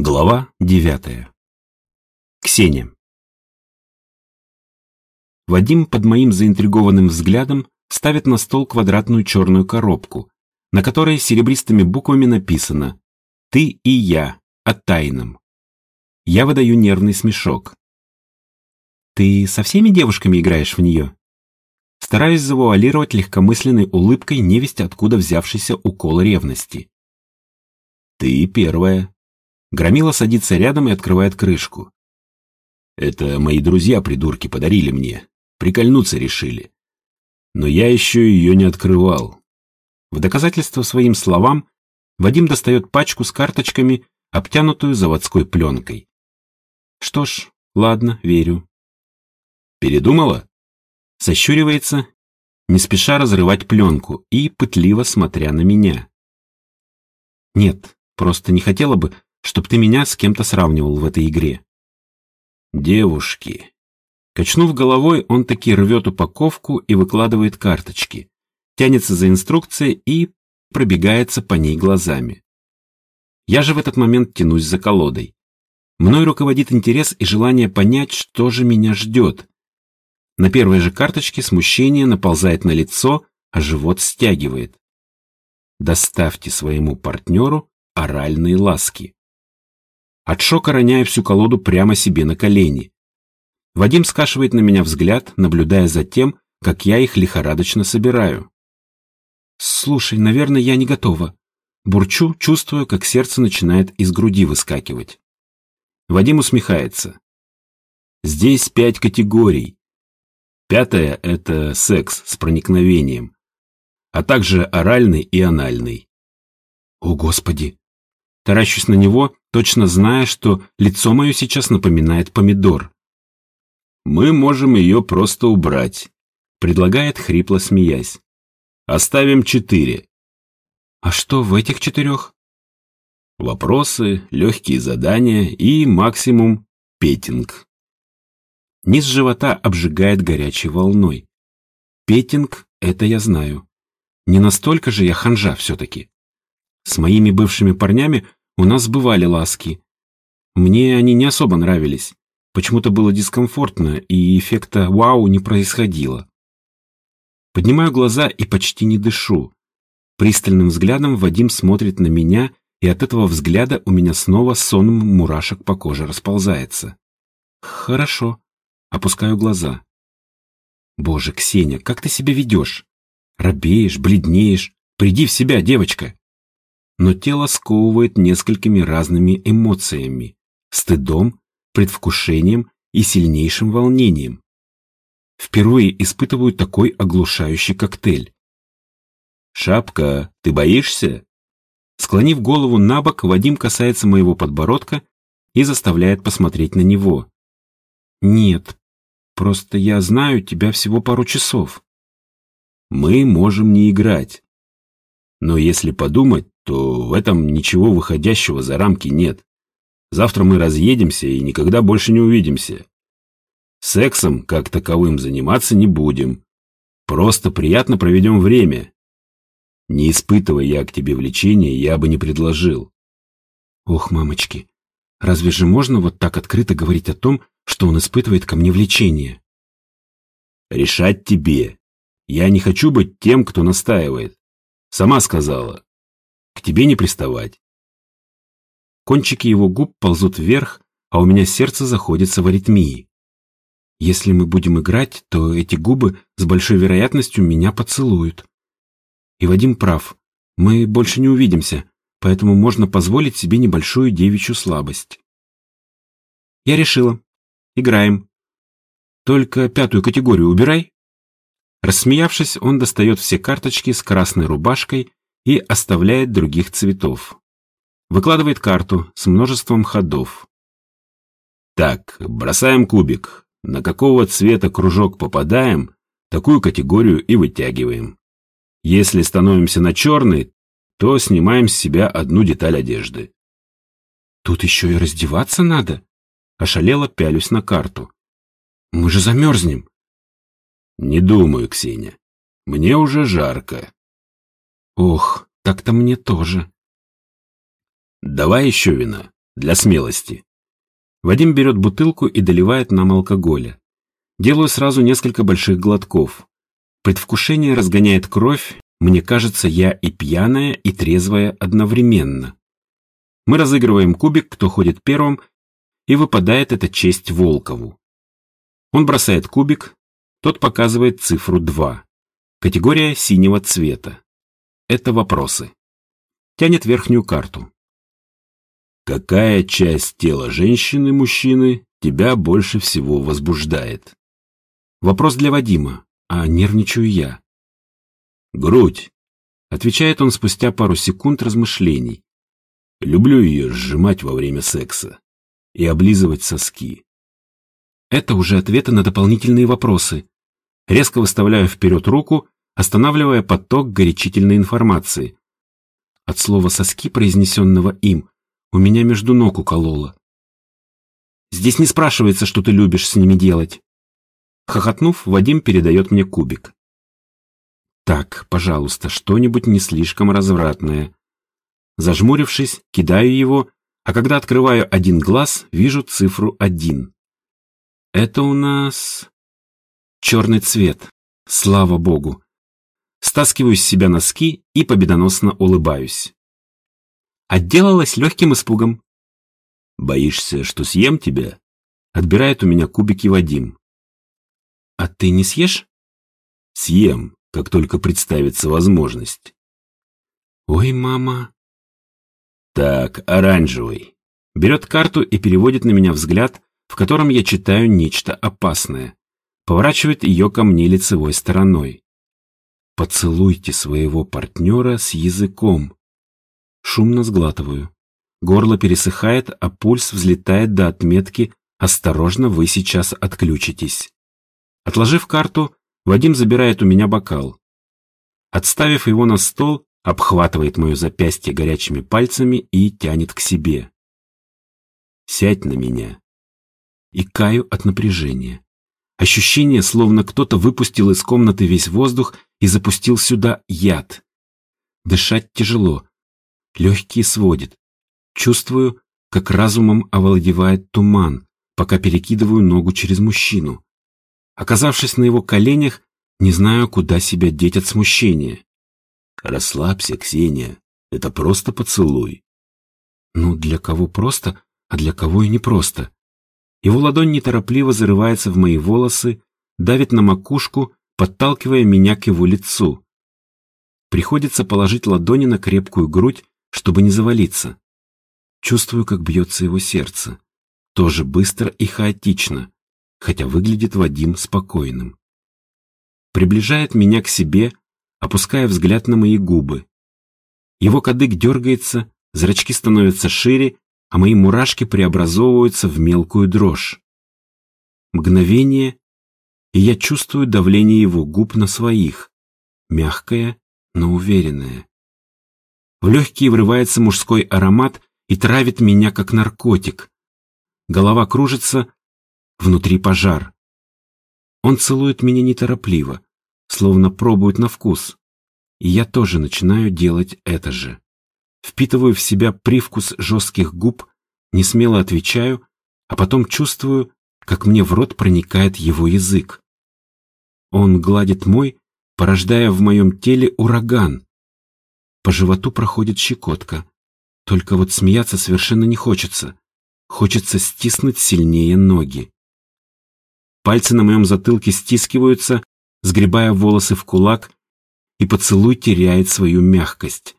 Глава девятая. Ксения. Вадим под моим заинтригованным взглядом ставит на стол квадратную черную коробку, на которой серебристыми буквами написано «Ты и я, о тайном». Я выдаю нервный смешок. «Ты со всеми девушками играешь в нее?» Стараюсь завуалировать легкомысленной улыбкой невесть откуда взявшийся укол ревности. «Ты первая», Громила садится рядом и открывает крышку. Это мои друзья-придурки подарили мне. Прикольнуться решили. Но я еще ее не открывал. В доказательство своим словам Вадим достает пачку с карточками, обтянутую заводской пленкой. Что ж, ладно, верю. Передумала? Сощуривается, не спеша разрывать пленку и пытливо смотря на меня. Нет, просто не хотела бы, чтоб ты меня с кем-то сравнивал в этой игре. Девушки. Качнув головой, он таки рвет упаковку и выкладывает карточки, тянется за инструкцией и пробегается по ней глазами. Я же в этот момент тянусь за колодой. Мной руководит интерес и желание понять, что же меня ждет. На первой же карточке смущение наползает на лицо, а живот стягивает. Доставьте своему партнеру оральные ласки. От шока роняя всю колоду прямо себе на колени. Вадим скашивает на меня взгляд, наблюдая за тем, как я их лихорадочно собираю. «Слушай, наверное, я не готова». Бурчу, чувствуя, как сердце начинает из груди выскакивать. Вадим усмехается. «Здесь пять категорий. Пятая — это секс с проникновением, а также оральный и анальный». «О, Господи!» Таращусь на него, точно зная, что лицо мое сейчас напоминает помидор. «Мы можем ее просто убрать», — предлагает хрипло смеясь. «Оставим четыре». «А что в этих четырех?» Вопросы, легкие задания и максимум петинг. Низ живота обжигает горячей волной. Петинг — это я знаю. Не настолько же я ханжа все-таки. С моими бывшими парнями у нас бывали ласки. Мне они не особо нравились. Почему-то было дискомфортно, и эффекта «вау» не происходило. Поднимаю глаза и почти не дышу. Пристальным взглядом Вадим смотрит на меня, и от этого взгляда у меня снова сон мурашек по коже расползается. Хорошо. Опускаю глаза. Боже, Ксения, как ты себя ведешь? Робеешь, бледнеешь. Приди в себя, девочка но тело сковывает несколькими разными эмоциями – стыдом, предвкушением и сильнейшим волнением. Впервые испытываю такой оглушающий коктейль. «Шапка, ты боишься?» Склонив голову на бок, Вадим касается моего подбородка и заставляет посмотреть на него. «Нет, просто я знаю тебя всего пару часов». «Мы можем не играть. Но если подумать, то в этом ничего выходящего за рамки нет. Завтра мы разъедемся и никогда больше не увидимся. Сексом, как таковым, заниматься не будем. Просто приятно проведем время. Не испытывая я к тебе влечения, я бы не предложил. Ох, мамочки, разве же можно вот так открыто говорить о том, что он испытывает ко мне влечение? Решать тебе. Я не хочу быть тем, кто настаивает. Сама сказала, к тебе не приставать. Кончики его губ ползут вверх, а у меня сердце заходится в аритмии. Если мы будем играть, то эти губы с большой вероятностью меня поцелуют. И Вадим прав, мы больше не увидимся, поэтому можно позволить себе небольшую девичью слабость. Я решила. Играем. Только пятую категорию убирай. Рассмеявшись, он достает все карточки с красной рубашкой и оставляет других цветов. Выкладывает карту с множеством ходов. Так, бросаем кубик. На какого цвета кружок попадаем, такую категорию и вытягиваем. Если становимся на черный, то снимаем с себя одну деталь одежды. Тут еще и раздеваться надо? Ошалело пялюсь на карту. Мы же замерзнем. Не думаю, Ксения. Мне уже жарко. Ох, так-то мне тоже. Давай еще вина. Для смелости. Вадим берет бутылку и доливает нам алкоголя. Делаю сразу несколько больших глотков. Предвкушение разгоняет кровь, мне кажется, я и пьяная, и трезвая одновременно. Мы разыгрываем кубик, кто ходит первым, и выпадает эта честь Волкову. Он бросает кубик, тот показывает цифру 2. Категория синего цвета. Это вопросы. Тянет верхнюю карту. Какая часть тела женщины-мужчины тебя больше всего возбуждает? Вопрос для Вадима, а нервничаю я. Грудь, отвечает он спустя пару секунд размышлений. Люблю ее сжимать во время секса и облизывать соски. Это уже ответы на дополнительные вопросы. Резко выставляю вперед руку, останавливая поток горячительной информации. От слова «соски», произнесенного им, у меня между ног укололо. Здесь не спрашивается, что ты любишь с ними делать. Хохотнув, Вадим передает мне кубик. Так, пожалуйста, что-нибудь не слишком развратное. Зажмурившись, кидаю его, а когда открываю один глаз, вижу цифру один. Это у нас... Черный цвет. Слава богу. Стаскиваю с себя носки и победоносно улыбаюсь. Отделалась легким испугом. «Боишься, что съем тебя?» Отбирает у меня кубики Вадим. «А ты не съешь?» «Съем, как только представится возможность». «Ой, мама». «Так, оранжевый». Берет карту и переводит на меня взгляд, в котором я читаю нечто опасное. Поворачивает ее ко мне лицевой стороной. «Поцелуйте своего партнера с языком». Шумно сглатываю. Горло пересыхает, а пульс взлетает до отметки «Осторожно, вы сейчас отключитесь». Отложив карту, Вадим забирает у меня бокал. Отставив его на стол, обхватывает мое запястье горячими пальцами и тянет к себе. «Сядь на меня». И каю от напряжения. Ощущение, словно кто-то выпустил из комнаты весь воздух и запустил сюда яд. Дышать тяжело. Легкие сводит. Чувствую, как разумом овладевает туман, пока перекидываю ногу через мужчину. Оказавшись на его коленях, не знаю, куда себя деть от смущения. «Расслабься, Ксения, это просто поцелуй». Ну, для кого просто, а для кого и не просто. Его ладонь неторопливо зарывается в мои волосы, давит на макушку, подталкивая меня к его лицу. Приходится положить ладони на крепкую грудь, чтобы не завалиться. Чувствую, как бьется его сердце. Тоже быстро и хаотично хотя выглядит Вадим спокойным. Приближает меня к себе, опуская взгляд на мои губы. Его кадык дергается, зрачки становятся шире, а мои мурашки преобразовываются в мелкую дрожь. Мгновение, и я чувствую давление его губ на своих, мягкое, но уверенное. В легкие врывается мужской аромат и травит меня, как наркотик. Голова кружится, Внутри пожар. Он целует меня неторопливо, словно пробует на вкус. И я тоже начинаю делать это же. Впитываю в себя привкус жестких губ, не смело отвечаю, а потом чувствую, как мне в рот проникает его язык. Он гладит мой, порождая в моем теле ураган. По животу проходит щекотка. Только вот смеяться совершенно не хочется. Хочется стиснуть сильнее ноги. Пальцы на моем затылке стискиваются, сгребая волосы в кулак, и поцелуй теряет свою мягкость.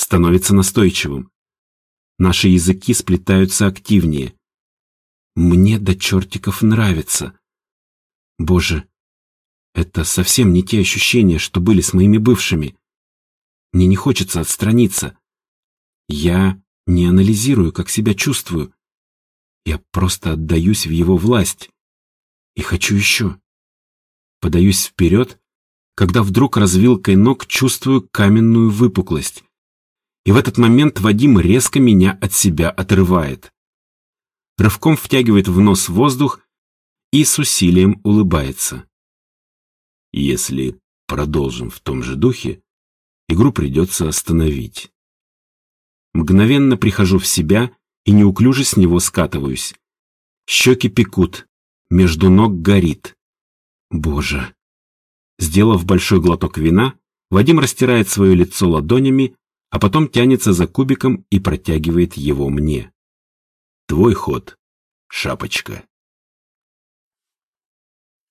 Становится настойчивым. Наши языки сплетаются активнее. Мне до чертиков нравится. Боже, это совсем не те ощущения, что были с моими бывшими. Мне не хочется отстраниться. Я не анализирую, как себя чувствую. Я просто отдаюсь в его власть и хочу еще. Подаюсь вперед, когда вдруг развилкой ног чувствую каменную выпуклость. И в этот момент Вадим резко меня от себя отрывает. Рывком втягивает в нос воздух и с усилием улыбается. Если продолжим в том же духе, игру придется остановить. Мгновенно прихожу в себя и неуклюже с него скатываюсь. Щеки пекут, между ног горит. Боже. Сделав большой глоток вина, Вадим растирает свое лицо ладонями, а потом тянется за кубиком и протягивает его мне. Твой ход, шапочка.